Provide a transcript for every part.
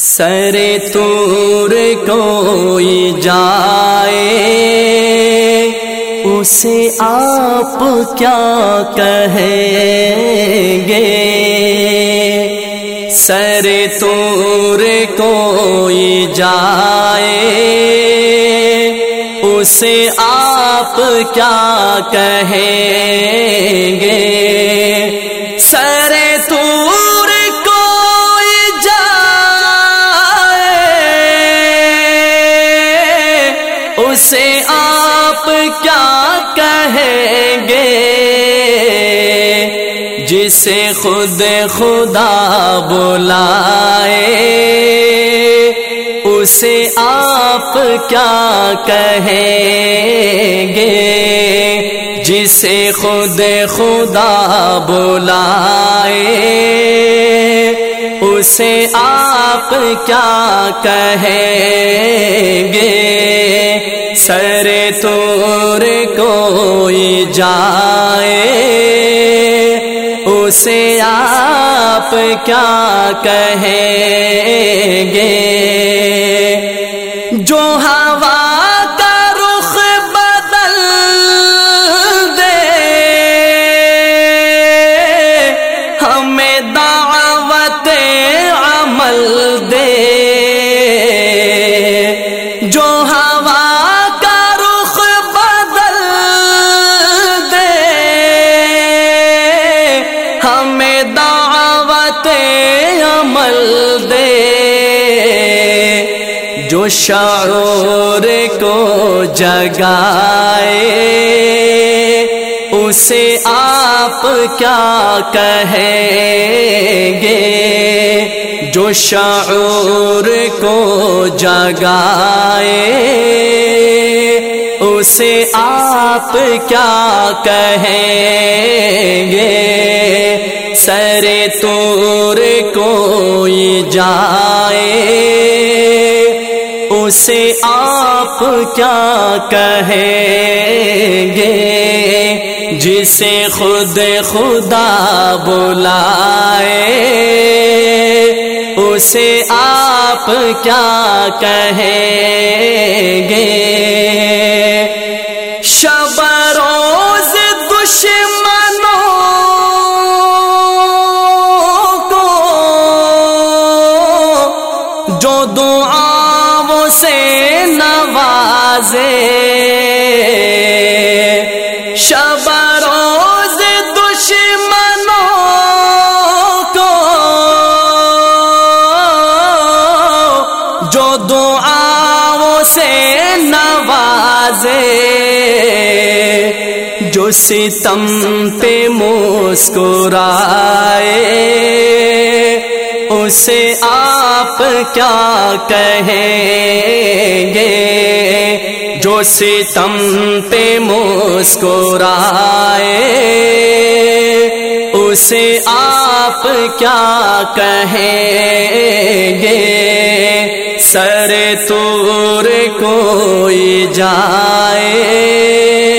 سر تور کوئی جائے، اسے آپ کیا کہیں گے؟ سر تور کوئی جائے، اسے آپ کیا کہیں گے؟ سر اسے آپ کیا کہیں گے؟ جسے خود خدا بلائے، اسے آپ کیا کہیں گے؟ جسے خود خدا بلائے اسے آپ کیا کہیں گے؟ سر تور کوئی جائے؟ اسے آپ کیا کہیں گے؟ ہمیں دعوت عمل دے۔ جو شعور کو جگائے اسے آپ کیا کہیں گے؟ جو شعور کو جگائے، اسے آپ کیا کہیں گے؟ سر تور کوئی جائے، اسے آپ کیا کہیں گے؟ جسے خود خدا بلائے اسے آپ کیا کہیں گے؟ شب روز دشمنوں کو جو دعاوں سے نوازے جو ستم پہ مسکرائے، اسے آپ کیا کہیں گے؟ جو ستم پہ مسکرائے، اسے آپ کیا کہیں گے؟ سر تور کوئی جائے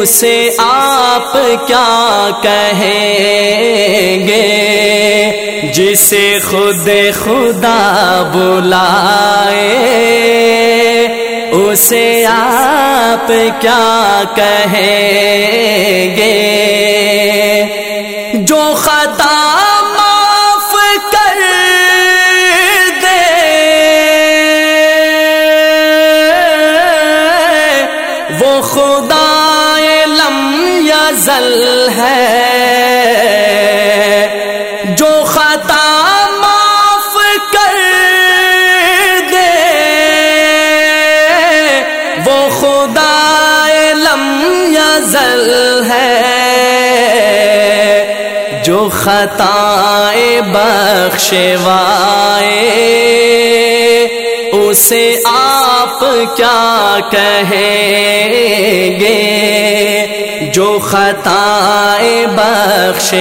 اسے آپ کیا کہیں گے؟ جسے خود خدا بلائے، اسے آپ کیا کہیں گے؟ جو خطا ہے۔ جو خطا معاف کر دے وہ خدا لم یزل ہے۔ جو خطائے بخشوائے اسے آپ کیا کہیں گے؟ جو خطائے بخشوائے،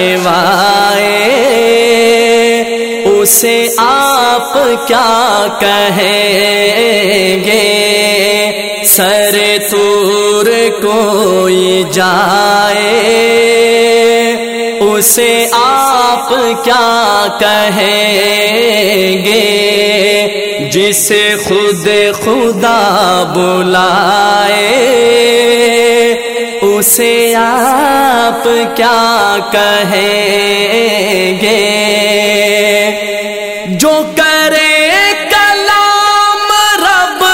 اسے آپ کیا کہیں گے؟ سر تور کوئی جائے، اسے آپ کیا کہیں گے؟ جسے خود خدا بلائے، اسے آپ کیا کہیں گے؟ جو کرے کلام رب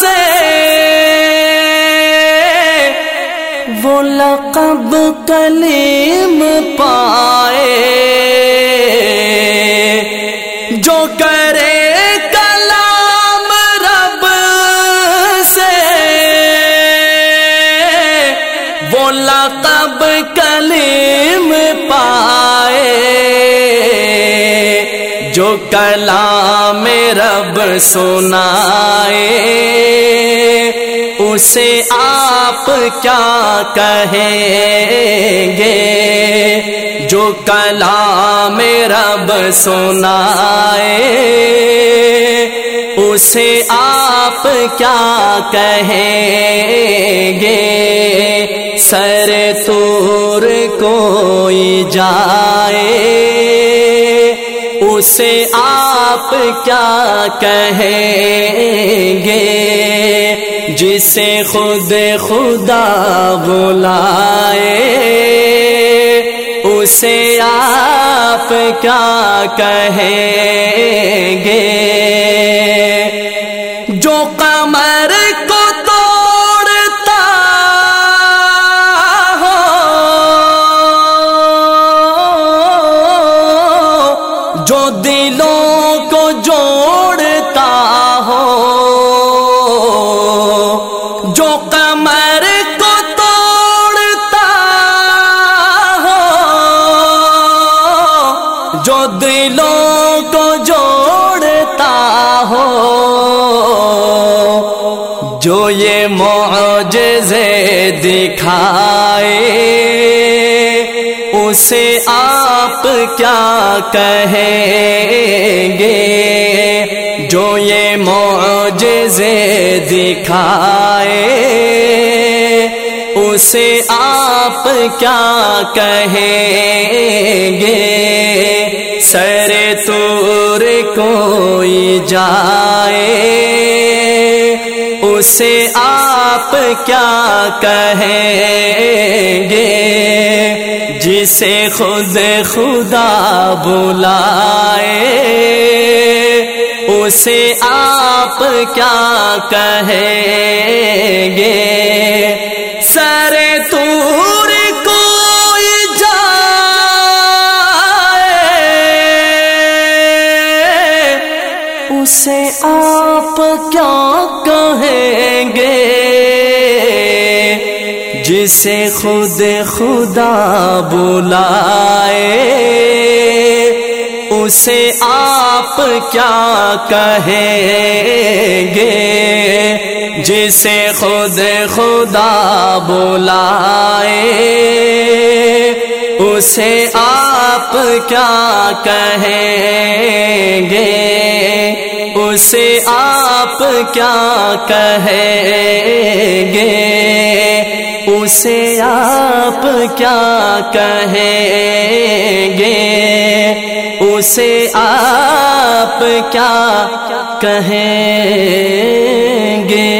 سے، وہ لقب کلیم پائے۔ وہ لقب کلیم پائے، جو کلام رب سنائے، اسے آپ کیا کہیں گے؟ جو کلام رب سنائے، اسے آپ آپ کیا کہیں گے؟ سر تور کوئی جائے؟ اسے آپ کیا کہیں گے؟ جسے خود خدا بلائے؟ اسے آپ کیا کہیں گے؟ جوڑتا ہو۔ جو کمر کو توڑتا ہو۔ جو دلوں کو جوڑتا ہو۔ جو یہ معجزے دکھائے۔ اسے آپ کیا کہیں گے؟ دکھائے۔ اسے آپ کیا کہیں گے؟ سر تور کوئی جائے۔ اسے آپ کیا کہیں گے؟ جسے خود خدا بلائے، اسے آپ کیا کہیں گے؟ سر تور کوئی جائے، اسے آپ کیا گے۔ جسے خود خدا بلائے، اسے آپ کیا کہیں گے؟ جسے خود خدا بلائے، اسے آپ کیا کہیں گے؟ اسے آپ آپ کیا کہیں گے؟ اسے آپ کیا کہیں گے؟ اسے آپ کیا کہیں گے؟